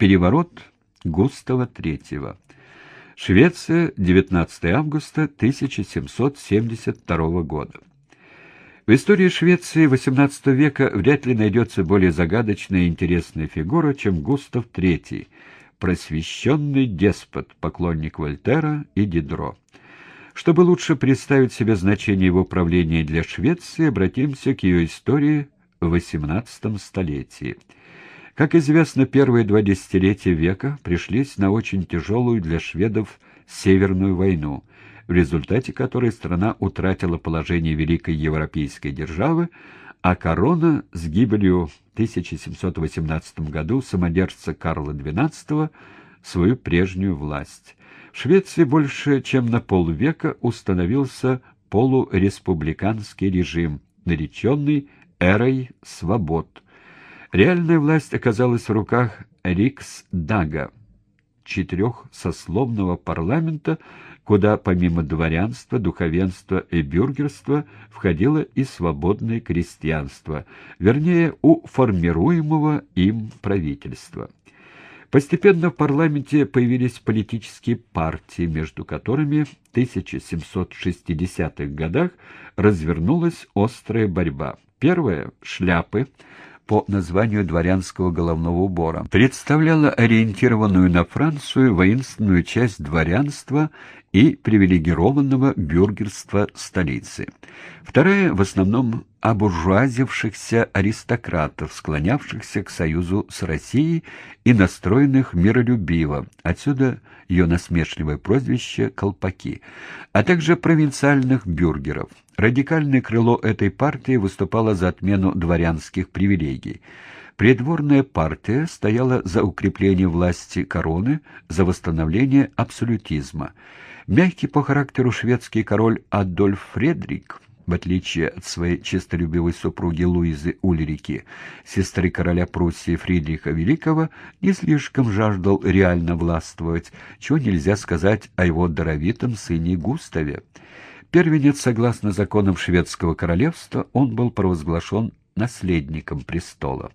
Переворот Густава III. Швеция, 19 августа 1772 года. В истории Швеции XVIII века вряд ли найдется более загадочная и интересная фигура, чем Густав III, просвещенный деспот, поклонник Вольтера и Дидро. Чтобы лучше представить себе значение его правления для Швеции, обратимся к ее истории в XVIII столетии. Как известно, первые два десятилетия века пришлись на очень тяжелую для шведов Северную войну, в результате которой страна утратила положение великой европейской державы, а корона с гибелью в 1718 году самодержца Карла XII свою прежнюю власть. В Швеции больше чем на полвека установился полуреспубликанский режим, нареченный «эрой свобод». Реальная власть оказалась в руках Риксдага, четырехсословного парламента, куда помимо дворянства, духовенства и бюргерства входило и свободное крестьянство, вернее, у формируемого им правительства. Постепенно в парламенте появились политические партии, между которыми в 1760-х годах развернулась острая борьба. Первая — шляпы — по названию дворянского головного убора, представляла ориентированную на Францию воинственную часть дворянства и привилегированного бюргерства столицы. Вторая в основном обуржуазившихся аристократов, склонявшихся к союзу с Россией и настроенных миролюбиво, отсюда ее насмешливое прозвище «колпаки», а также провинциальных бюргеров. Радикальное крыло этой партии выступало за отмену дворянских привилегий. Придворная партия стояла за укрепление власти короны, за восстановление абсолютизма. Мягкий по характеру шведский король Адольф Фредрик в отличие от своей честолюбивой супруги Луизы Ульрики, сестры короля Пруссии Фридриха Великого, не слишком жаждал реально властвовать, чего нельзя сказать о его даровитом сыне Густаве. Первенец, согласно законам шведского королевства, он был провозглашен наследником престола.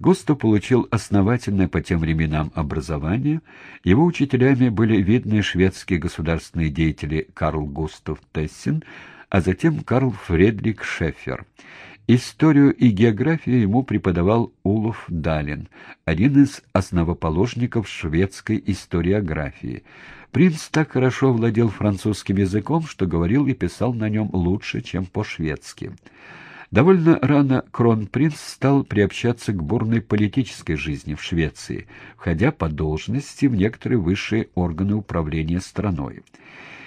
Густав получил основательное по тем временам образование. Его учителями были видные шведские государственные деятели Карл Густав Тессин, а затем Карл Фредрик Шеффер. Историю и географию ему преподавал Улов Далин, один из основоположников шведской историографии. Принц так хорошо владел французским языком, что говорил и писал на нем лучше, чем по-шведски. Довольно рано кронпринц стал приобщаться к бурной политической жизни в Швеции, входя по должности в некоторые высшие органы управления страной.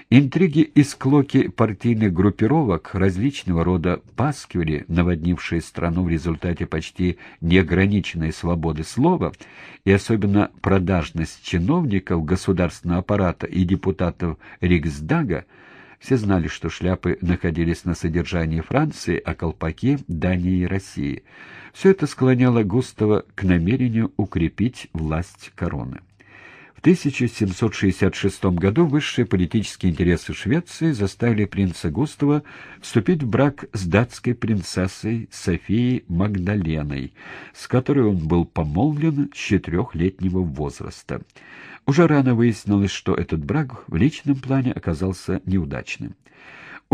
Интриги и склоки партийных группировок, различного рода пасквили, наводнившие страну в результате почти неограниченной свободы слова, и особенно продажность чиновников государственного аппарата и депутатов Риксдага, все знали, что шляпы находились на содержании Франции, а колпаки — Дании и России. Все это склоняло Густава к намерению укрепить власть короны. 1766 году высшие политические интересы Швеции заставили принца Густава вступить в брак с датской принцессой Софией Магдаленой, с которой он был помолвлен с четырехлетнего возраста. Уже рано выяснилось, что этот брак в личном плане оказался неудачным.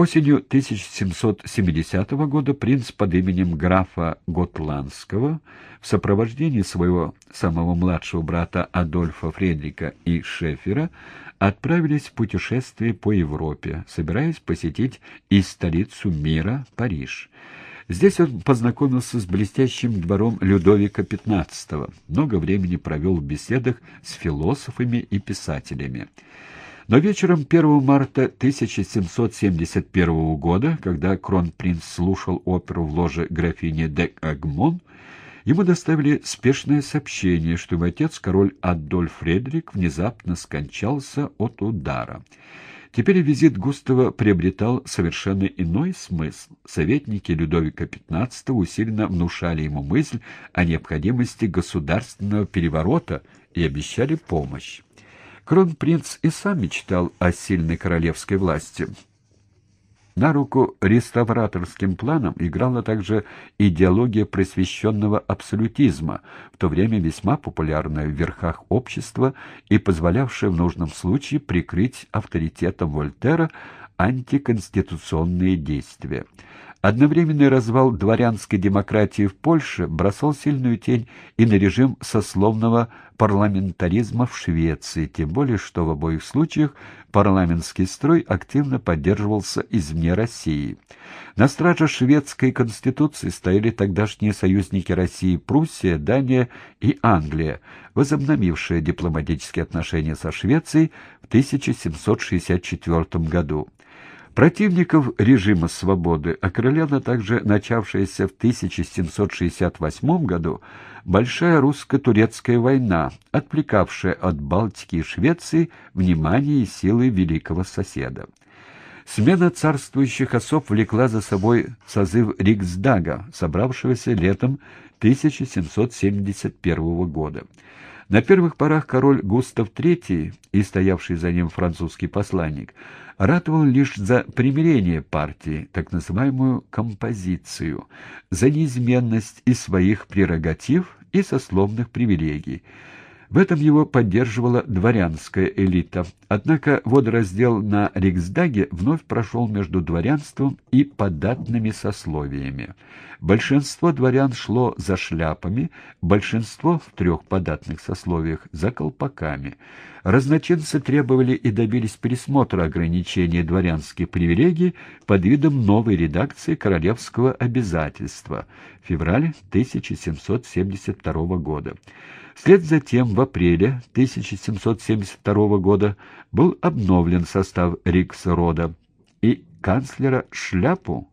Осенью 1770 года принц под именем графа Готландского в сопровождении своего самого младшего брата Адольфа Фредрика и Шефера отправились в путешествие по Европе, собираясь посетить и столицу мира Париж. Здесь он познакомился с блестящим двором Людовика XV, много времени провел в беседах с философами и писателями. Но вечером 1 марта 1771 года, когда кронпринц слушал оперу в ложе графини де Агмон, ему доставили спешное сообщение, что его отец, король Адольф Фредерик, внезапно скончался от удара. Теперь визит Густава приобретал совершенно иной смысл. Советники Людовика XV усиленно внушали ему мысль о необходимости государственного переворота и обещали помощь. Кронпринц и сам мечтал о сильной королевской власти. На руку реставраторским планам играла также идеология просвещенного абсолютизма, в то время весьма популярная в верхах общества и позволявшая в нужном случае прикрыть авторитетом Вольтера антиконституционные действия. Одновременный развал дворянской демократии в Польше бросал сильную тень и на режим сословного парламентаризма в Швеции, тем более что в обоих случаях парламентский строй активно поддерживался извне России. На страже шведской конституции стояли тогдашние союзники России Пруссия, Дания и Англия, возобновившие дипломатические отношения со Швецией в 1764 году. Противников режима свободы окрыляла также начавшаяся в 1768 году Большая русско-турецкая война, отвлекавшая от Балтики и Швеции внимание и силы великого соседа. Смена царствующих особ влекла за собой созыв Риксдага, собравшегося летом 1771 года. На первых порах король Густав III и стоявший за ним французский посланник ратовал лишь за примирение партии, так называемую композицию, за неизменность и своих прерогатив, и сословных привилегий. В этом его поддерживала дворянская элита. Однако водораздел на Риксдаге вновь прошел между дворянством и податными сословиями. Большинство дворян шло за шляпами, большинство в трех податных сословиях – за колпаками. Разночинцы требовали и добились пересмотра ограничений дворянских привилегий под видом новой редакции королевского обязательства – февраль 1772 года. Вслед за тем в апреле 1772 года был обновлен состав Риксрода, и канцлера Шляпу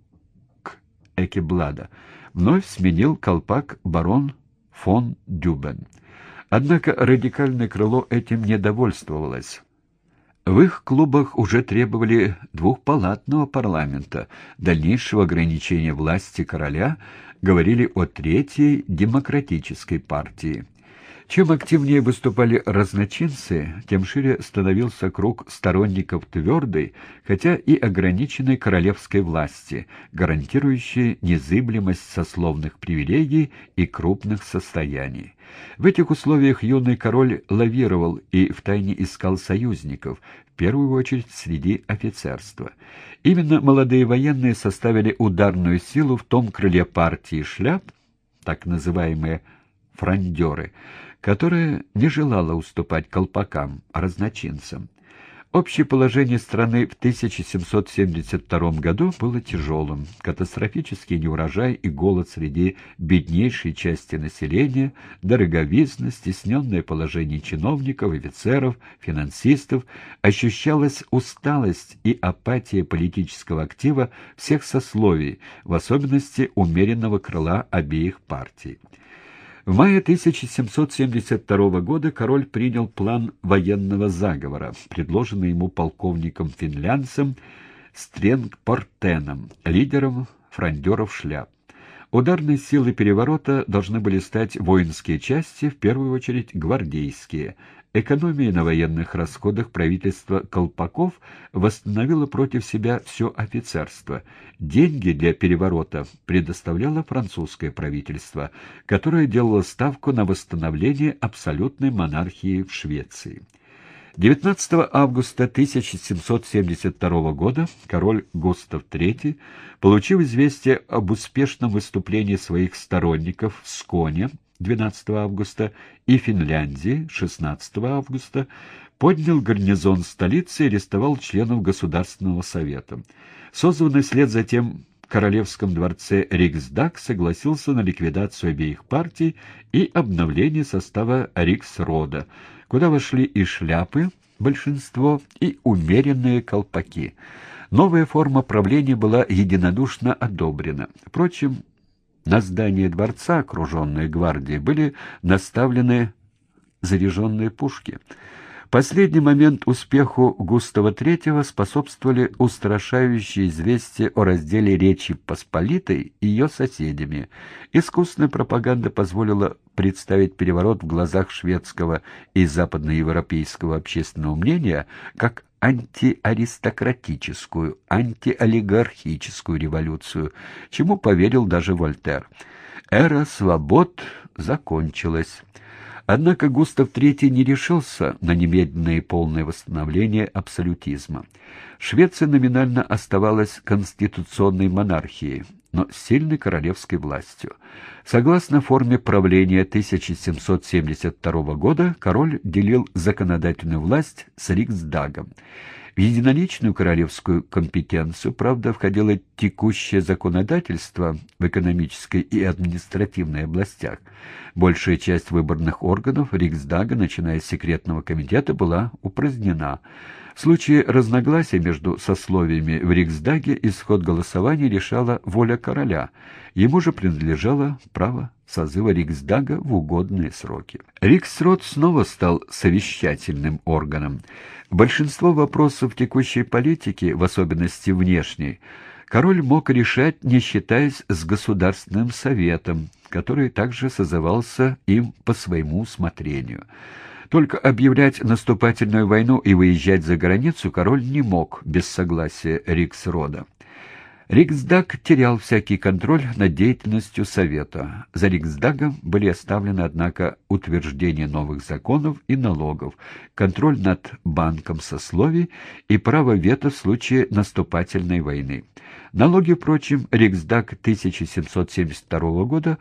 к Экеблада вновь сменил колпак барон фон Дюбен. Однако радикальное крыло этим не довольствовалось. В их клубах уже требовали двухпалатного парламента, дальнейшего ограничения власти короля, говорили о третьей демократической партии. Чем активнее выступали разночинцы, тем шире становился круг сторонников твердой, хотя и ограниченной королевской власти, гарантирующей незыблемость сословных привилегий и крупных состояний. В этих условиях юный король лавировал и втайне искал союзников, в первую очередь среди офицерства. Именно молодые военные составили ударную силу в том крыле партии шляп, так называемые «фрондеры», которая не желала уступать колпакам, разночинцам. Общее положение страны в 1772 году было тяжелым. Катастрофический неурожай и голод среди беднейшей части населения, дороговизна, стесненное положение чиновников, офицеров, финансистов, ощущалась усталость и апатия политического актива всех сословий, в особенности умеренного крыла обеих партий. В мае 1772 года король принял план военного заговора, предложенный ему полковником-финлянцем Стренгпортеном, лидером фрондеров шляп. Ударной силой переворота должны были стать воинские части, в первую очередь гвардейские – Экономия на военных расходах правительства Колпаков восстановила против себя все офицерство. Деньги для переворота предоставляло французское правительство, которое делало ставку на восстановление абсолютной монархии в Швеции. 19 августа 1772 года король Густав III, получив известие об успешном выступлении своих сторонников в Сконе, 12 августа и Финляндии 16 августа поднял гарнизон столицы и арестовал членов Государственного совета. Созванный след затем в Королевском дворце Риксдаг согласился на ликвидацию обеих партий и обновление состава Риксрода, куда вошли и шляпы, большинство, и умеренные колпаки. Новая форма правления была единодушно одобрена. Впрочем, на здание дворца, окруженные гвардией, были наставлены заряженные пушки. Последний момент успеху Густава III способствовали устрашающие известия о разделе Речи Посполитой и ее соседями. Искусственная пропаганда позволила представить переворот в глазах шведского и западноевропейского общественного мнения как антиаристократическую, антиолигархическую революцию, чему поверил даже Вольтер. Эра свобод закончилась. Однако Густав III не решился на немедленное и полное восстановление абсолютизма. Швеция номинально оставалась конституционной монархией, но сильной королевской властью. Согласно форме правления 1772 года, король делил законодательную власть с Риксдагом. В единоличную королевскую компетенцию, правда, входило текущее законодательство в экономической и административной областях. Большая часть выборных органов Риксдага, начиная с секретного комитета, была упразднена. В случае разногласий между сословиями в Риксдаге исход голосования решала воля короля. Ему же принадлежало право созыва Риксдага в угодные сроки. Риксрод снова стал совещательным органом. Большинство вопросов текущей политики, в особенности внешней, король мог решать, не считаясь с Государственным советом, который также созывался им по своему усмотрению. Только объявлять наступательную войну и выезжать за границу король не мог без согласия Риксрода. Риксдаг терял всякий контроль над деятельностью Совета. За Риксдагом были оставлены, однако, утверждение новых законов и налогов, контроль над банком сословий и право вето в случае наступательной войны. Налоги, впрочем, Риксдаг 1772 года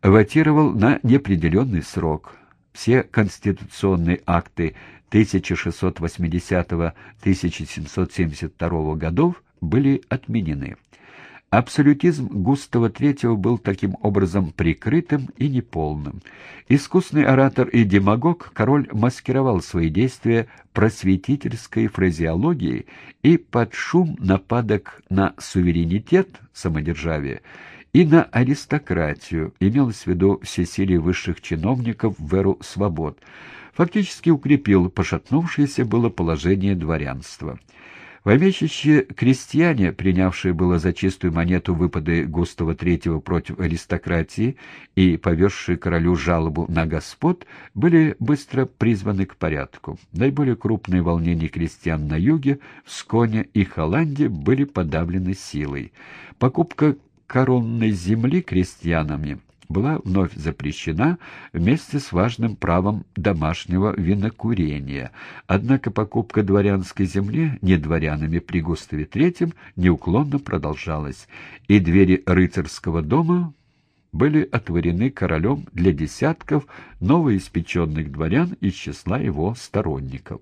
ватировал на неопределенный срок. Все конституционные акты 1680-1772 годов были отменены. Абсолютизм Густава III был таким образом прикрытым и неполным. Искусный оратор и демагог, король маскировал свои действия просветительской фразеологией и под шум нападок на суверенитет, самодержавие, и на аристократию, имелось в виду всесилие высших чиновников в эру свобод, фактически укрепил пошатнувшееся было положение дворянства. Помещичьи крестьяне, принявшие было за чистую монету выпады Густава III против аристократии и повезшие королю жалобу на господ, были быстро призваны к порядку. Наиболее крупные волнения крестьян на юге, в Сконе и Холландии были подавлены силой. Покупка коронной земли крестьянами была вновь запрещена вместе с важным правом домашнего винокурения. Однако покупка дворянской земли не дворянами при Густаве III неуклонно продолжалась, и двери рыцарского дома были отворены королем для десятков новоиспеченных дворян из числа его сторонников.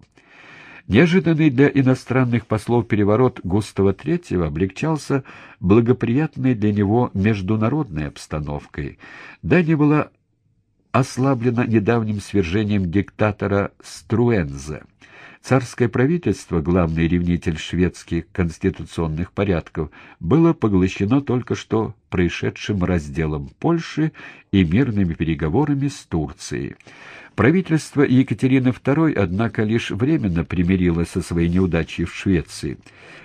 Неожиданный для иностранных послов переворот Густава III облегчался благоприятной для него международной обстановкой. Дания была ослаблена недавним свержением диктатора Струэнзе. Царское правительство, главный ревнитель шведских конституционных порядков, было поглощено только что происшедшим разделом Польши и мирными переговорами с Турцией. Правительство Екатерины II, однако, лишь временно примирилось со своей неудачей в Швеции.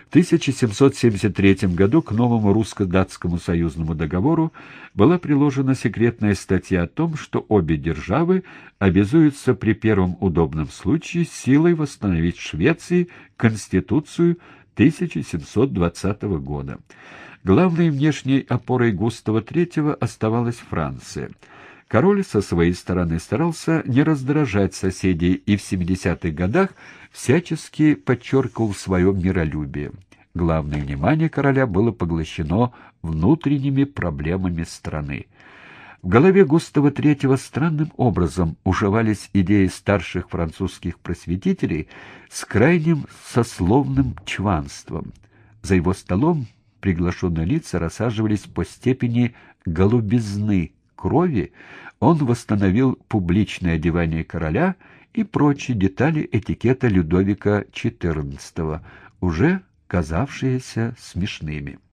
В 1773 году к новому русско-датскому союзному договору была приложена секретная статья о том, что обе державы обязуются при первом удобном случае силой восстановить в Швеции Конституцию 1720 года. Главной внешней опорой Густава III оставалась Франция – Король со своей стороны старался не раздражать соседей и в 70-х годах всячески подчеркивал свое миролюбие. Главное внимание короля было поглощено внутренними проблемами страны. В голове Густава III странным образом уживались идеи старших французских просветителей с крайним сословным чванством. За его столом приглашенные лица рассаживались по степени голубизны крови, он восстановил публичное одевание короля и прочие детали этикета Людовика XIV, уже казавшиеся смешными.